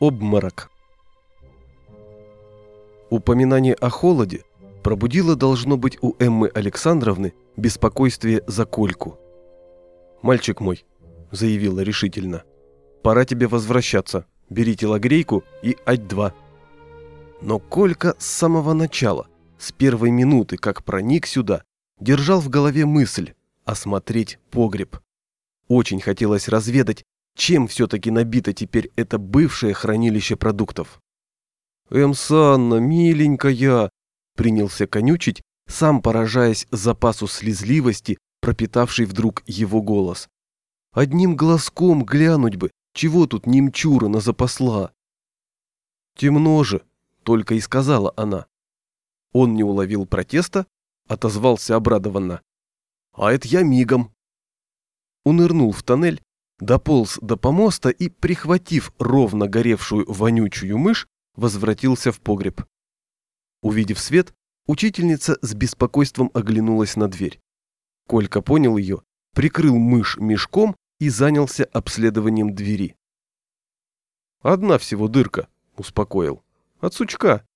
Обморок. Упоминание о холоде пробудило, должно быть, у Эммы Александровны беспокойствие за Кольку. «Мальчик мой», — заявила решительно, — «пора тебе возвращаться. Бери телогрейку и ать-2». Но Колька с самого начала, с первой минуты, как проник сюда, держал в голове мысль осмотреть погреб. Очень хотелось разведать, чем все-таки набито теперь это бывшее хранилище продуктов. «Эм, Санна, миленькая!» принялся конючить, сам поражаясь запасу слезливости, пропитавший вдруг его голос. «Одним глазком глянуть бы, чего тут немчура на запасла?» «Темно же», — только и сказала она. Он не уловил протеста, отозвался обрадованно. «А это я мигом». Унырнул в тоннель, дополз до помоста и, прихватив ровно горевшую вонючую мышь, возвратился в погреб. Увидев свет, учительница с беспокойством оглянулась на дверь. Колька понял ее, прикрыл мышь мешком и занялся обследованием двери. «Одна всего дырка», — успокоил. «От сучка».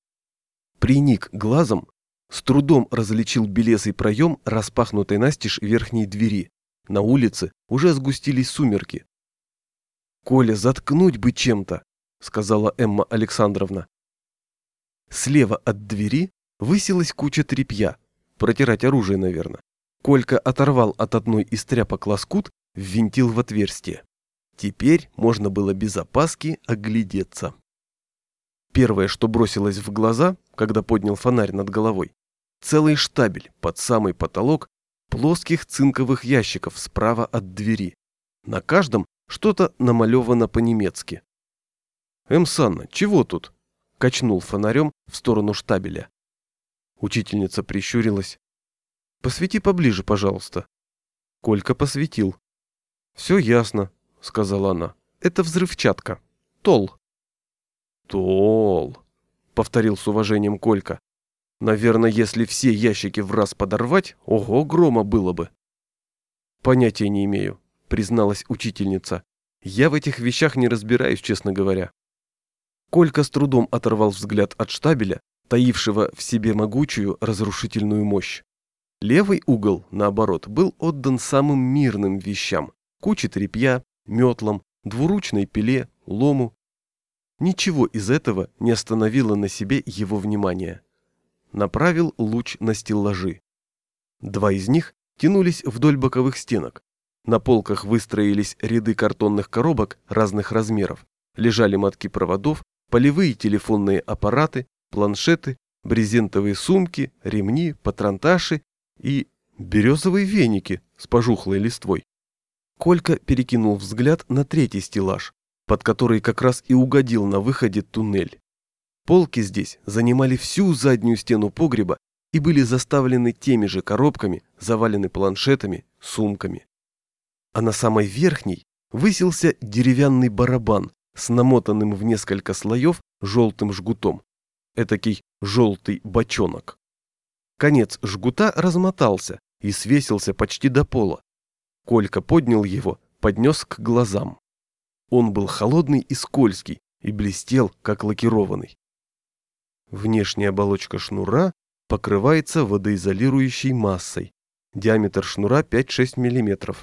Приник глазом, с трудом различил белесый проем распахнутой настежь верхней двери. На улице уже сгустились сумерки. «Коля, заткнуть бы чем-то!» — сказала Эмма Александровна. Слева от двери высилась куча тряпья. Протирать оружие, наверное. Колька оторвал от одной из тряпок лоскут, ввинтил в отверстие. Теперь можно было без опаски оглядеться. Первое, что бросилось в глаза, когда поднял фонарь над головой, целый штабель под самый потолок плоских цинковых ящиков справа от двери. На каждом что-то намалевано по-немецки. «Эм, Санна, чего тут?» – качнул фонарем в сторону штабеля. Учительница прищурилась. «Посвети поближе, пожалуйста». Колька посветил. «Все ясно», – сказала она. «Это взрывчатка. Тол». «Тол», – повторил с уважением Колька. Наверное, если все ящики в раз подорвать, ого, грома было бы. Понятия не имею, призналась учительница. Я в этих вещах не разбираюсь, честно говоря. Колька с трудом оторвал взгляд от штабеля, таившего в себе могучую разрушительную мощь. Левый угол, наоборот, был отдан самым мирным вещам – куче тряпья, метлам, двуручной пиле, лому. Ничего из этого не остановило на себе его внимание направил луч на стеллажи. Два из них тянулись вдоль боковых стенок. На полках выстроились ряды картонных коробок разных размеров. Лежали мотки проводов, полевые телефонные аппараты, планшеты, брезентовые сумки, ремни, патронташи и березовые веники с пожухлой листвой. Колька перекинул взгляд на третий стеллаж, под который как раз и угодил на выходе туннель. Полки здесь занимали всю заднюю стену погреба и были заставлены теми же коробками, завалены планшетами, сумками. А на самой верхней высился деревянный барабан с намотанным в несколько слоев желтым жгутом. Этакий желтый бочонок. Конец жгута размотался и свесился почти до пола. Колька поднял его, поднес к глазам. Он был холодный и скользкий и блестел, как лакированный. Внешняя оболочка шнура покрывается водоизолирующей массой. Диаметр шнура 5-6 мм.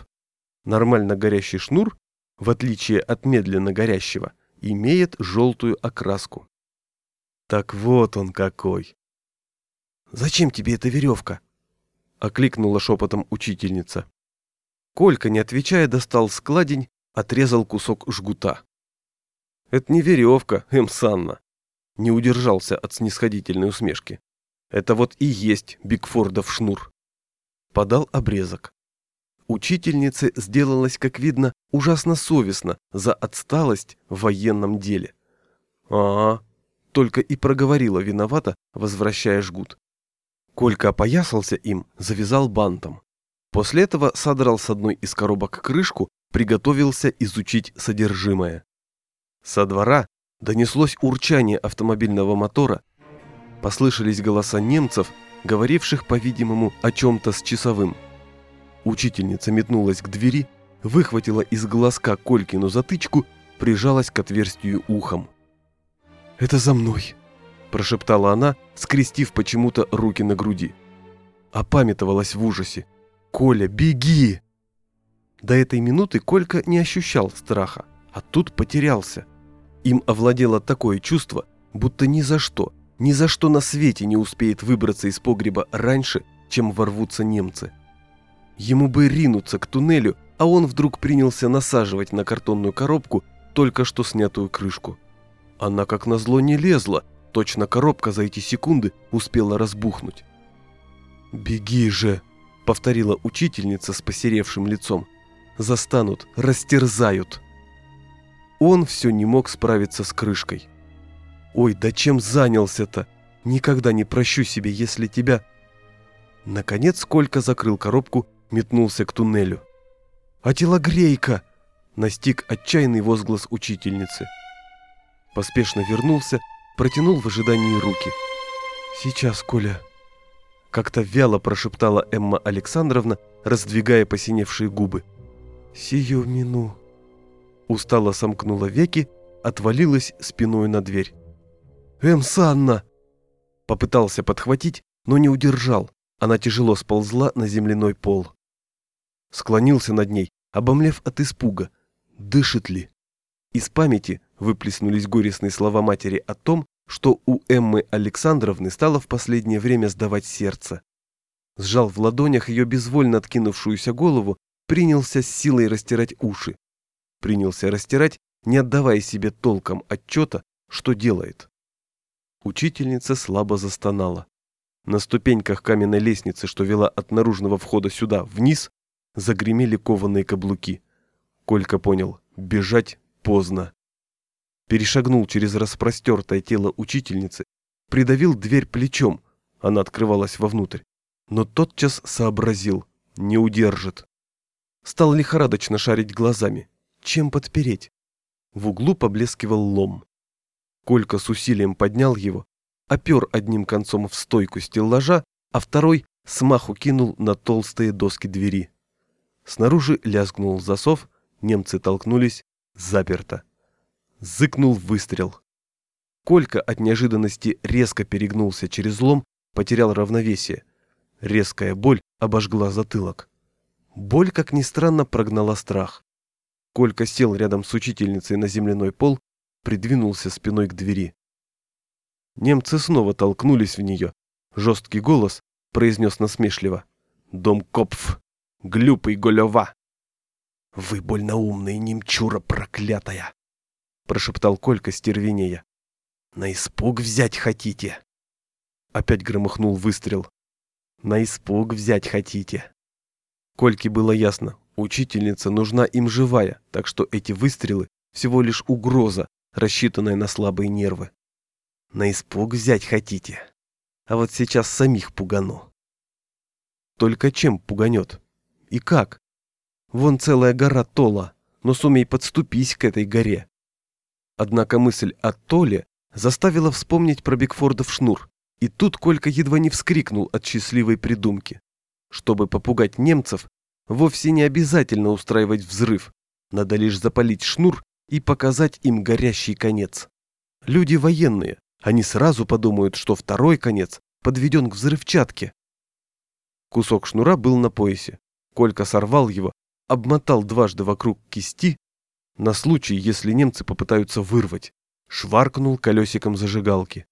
Нормально горящий шнур, в отличие от медленно горящего, имеет желтую окраску. Так вот он какой. «Зачем тебе эта веревка?» — окликнула шепотом учительница. Колька, не отвечая, достал складень, отрезал кусок жгута. «Это не веревка, Эм Санна не удержался от снисходительной усмешки. Это вот и есть Бигфордов шнур. Подал обрезок. Учительнице сделалось, как видно, ужасно совестно за отсталость в военном деле. а, -а, -а только и проговорила виновата, возвращая жгут. Колька опоясался им, завязал бантом. После этого содрал с одной из коробок крышку, приготовился изучить содержимое. Со двора Донеслось урчание автомобильного мотора. Послышались голоса немцев, говоривших, по-видимому, о чем-то с часовым. Учительница метнулась к двери, выхватила из глазка Колькину затычку, прижалась к отверстию ухом. «Это за мной», – прошептала она, скрестив почему-то руки на груди. Опамятовалась в ужасе. «Коля, беги!» До этой минуты Колька не ощущал страха, а тут потерялся. Им овладело такое чувство, будто ни за что, ни за что на свете не успеет выбраться из погреба раньше, чем ворвутся немцы. Ему бы ринуться к туннелю, а он вдруг принялся насаживать на картонную коробку только что снятую крышку. Она как назло не лезла, точно коробка за эти секунды успела разбухнуть. «Беги же!» — повторила учительница с посеревшим лицом. «Застанут, растерзают!» Он все не мог справиться с крышкой. «Ой, да чем занялся-то? Никогда не прощу себе, если тебя...» Наконец Колька закрыл коробку, метнулся к туннелю. «А телогрейка!» — настиг отчаянный возглас учительницы. Поспешно вернулся, протянул в ожидании руки. «Сейчас, Коля!» Как-то вяло прошептала Эмма Александровна, раздвигая посиневшие губы. «Сию мину!» Устало сомкнула веки, отвалилась спиной на дверь. «Эм, Санна!» Попытался подхватить, но не удержал. Она тяжело сползла на земляной пол. Склонился над ней, обомлев от испуга. Дышит ли? Из памяти выплеснулись горестные слова матери о том, что у Эммы Александровны стало в последнее время сдавать сердце. Сжал в ладонях ее безвольно откинувшуюся голову, принялся с силой растирать уши. Принялся растирать, не отдавая себе толком отчета, что делает. Учительница слабо застонала. На ступеньках каменной лестницы, что вела от наружного входа сюда, вниз, загремели кованые каблуки. Колька понял, бежать поздно. Перешагнул через распростертое тело учительницы, придавил дверь плечом, она открывалась вовнутрь, но тотчас сообразил, не удержит. Стал лихорадочно шарить глазами. Чем подпереть? В углу поблескивал лом. Колька с усилием поднял его, опер одним концом в стойку стеллажа, а второй смаху кинул на толстые доски двери. Снаружи лязгнул засов, немцы толкнулись, заперто. Зыкнул выстрел. Колька от неожиданности резко перегнулся через лом, потерял равновесие. Резкая боль обожгла затылок. Боль, как ни странно, прогнала страх. Колька сел рядом с учительницей на земляной пол придвинулся спиной к двери. Немцы снова толкнулись в нее. Жесткий голос произнес насмешливо. «Дом Копф! Глюпый Голева!» «Вы больно умный, немчура проклятая!» прошептал Колька стервенея. «На испуг взять хотите?» Опять громыхнул выстрел. «На испуг взять хотите?» Кольке было ясно, учительница нужна им живая, так что эти выстрелы всего лишь угроза, рассчитанная на слабые нервы. На испуг взять хотите. А вот сейчас самих пугану. Только чем пуганет? И как? Вон целая гора Тола, но сумей подступись к этой горе. Однако мысль о Толе заставила вспомнить про Бигфордов шнур, и тут Колька едва не вскрикнул от счастливой придумки. Чтобы попугать немцев, вовсе не обязательно устраивать взрыв, надо лишь запалить шнур и показать им горящий конец. Люди военные, они сразу подумают, что второй конец подведен к взрывчатке. Кусок шнура был на поясе. Колька сорвал его, обмотал дважды вокруг кисти, на случай, если немцы попытаются вырвать, шваркнул колесиком зажигалки.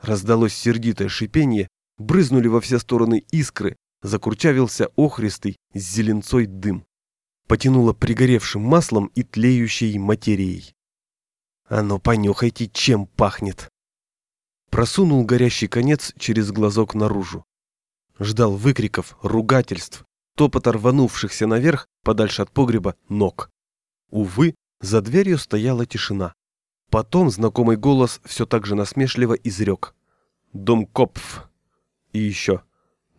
Раздалось сердитое шипение, брызнули во все стороны искры, закурчавился охристый с зеленцой дым потянуло пригоревшим маслом и тлеющей материей. «А ну, понюхайте, чем пахнет!» Просунул горящий конец через глазок наружу. Ждал выкриков, ругательств, топот рванувшихся наверх, подальше от погреба, ног. Увы, за дверью стояла тишина. Потом знакомый голос все так же насмешливо изрек. «Домкопф!» И еще.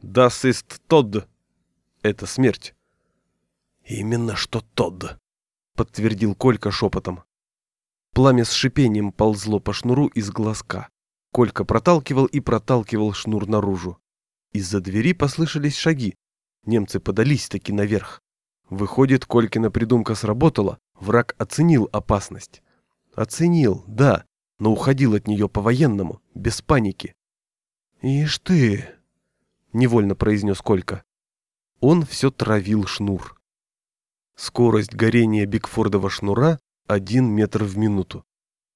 «Das ist Todd!» Это смерть. «Именно что Тодд», — подтвердил Колька шепотом. Пламя с шипением ползло по шнуру из глазка. Колька проталкивал и проталкивал шнур наружу. Из-за двери послышались шаги. Немцы подались таки наверх. Выходит, Колькина придумка сработала, враг оценил опасность. Оценил, да, но уходил от нее по-военному, без паники. «Ишь ты!» — невольно произнес Колька. Он все травил шнур. Скорость горения Бигфордова шнура — один метр в минуту.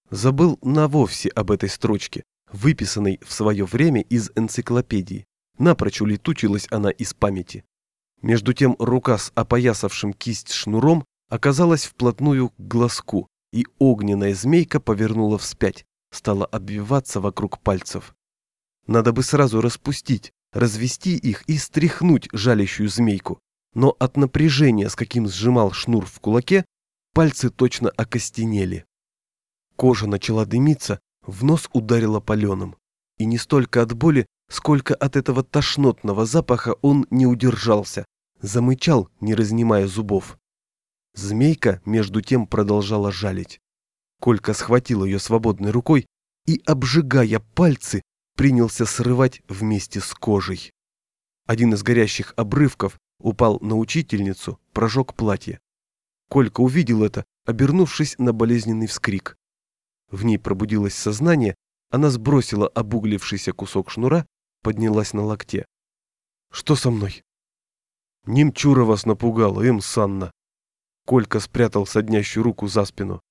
Забыл на вовсе об этой строчке, выписанной в свое время из энциклопедии. Напрочь улетучилась она из памяти. Между тем рука с опоясавшим кисть шнуром оказалась вплотную к глазку, и огненная змейка повернула вспять, стала обвиваться вокруг пальцев. Надо бы сразу распустить, развести их и стряхнуть жалящую змейку, но от напряжения, с каким сжимал шнур в кулаке, пальцы точно окостенели. Кожа начала дымиться, в нос ударило паленым. И не столько от боли, сколько от этого тошнотного запаха он не удержался, замычал, не разнимая зубов. Змейка, между тем, продолжала жалить. Колька схватил ее свободной рукой и, обжигая пальцы, принялся срывать вместе с кожей. Один из горящих обрывков упал на учительницу, прожег платье. Колька увидел это, обернувшись на болезненный вскрик. В ней пробудилось сознание, она сбросила обуглившийся кусок шнура, поднялась на локте. «Что со мной?» «Немчура вас напугала, им Санна», Колька спрятал соднящую руку за спину.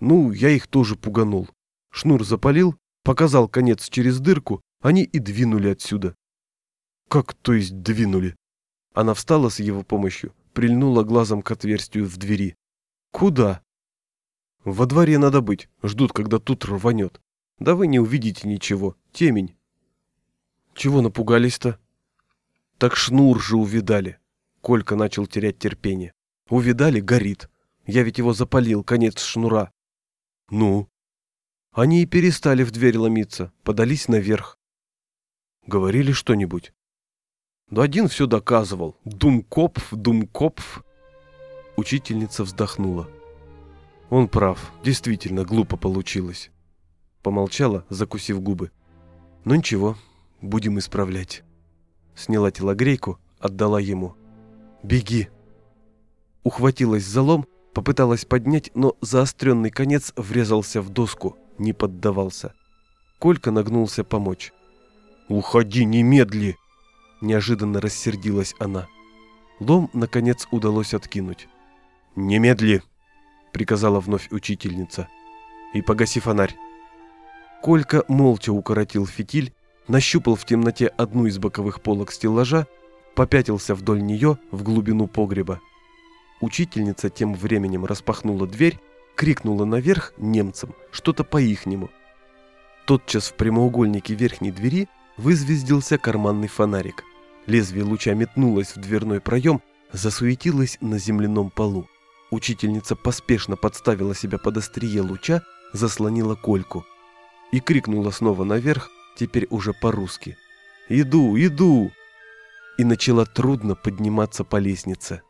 Ну, я их тоже пуганул. Шнур запалил, показал конец через дырку, они и двинули отсюда. Как то есть двинули? Она встала с его помощью, прильнула глазом к отверстию в двери. Куда? Во дворе надо быть, ждут, когда тут рванет. Да вы не увидите ничего, темень. Чего напугались-то? Так шнур же увидали. Колька начал терять терпение. Увидали, горит. Я ведь его запалил, конец шнура. Ну? Они и перестали в дверь ломиться, подались наверх. Говорили что-нибудь? Да один все доказывал. Думкопф, Думкопф. Учительница вздохнула. Он прав, действительно глупо получилось. Помолчала, закусив губы. Ну ничего, будем исправлять. Сняла телогрейку, отдала ему. «Беги!» Ухватилась за лом, попыталась поднять, но заостренный конец врезался в доску, не поддавался. Колька нагнулся помочь. «Уходи немедли!» Неожиданно рассердилась она. Лом, наконец, удалось откинуть. «Немедли!» — приказала вновь учительница. «И погаси фонарь». Колька молча укоротил фитиль, нащупал в темноте одну из боковых полок стеллажа, попятился вдоль нее в глубину погреба. Учительница тем временем распахнула дверь, крикнула наверх немцам что-то по-ихнему. Тотчас в прямоугольнике верхней двери вызвездился карманный фонарик. Лезвие луча метнулось в дверной проем, засуетилось на земляном полу. Учительница поспешно подставила себя под острие луча, заслонила кольку. И крикнула снова наверх, теперь уже по-русски. «Иду, иду!» И начала трудно подниматься по лестнице.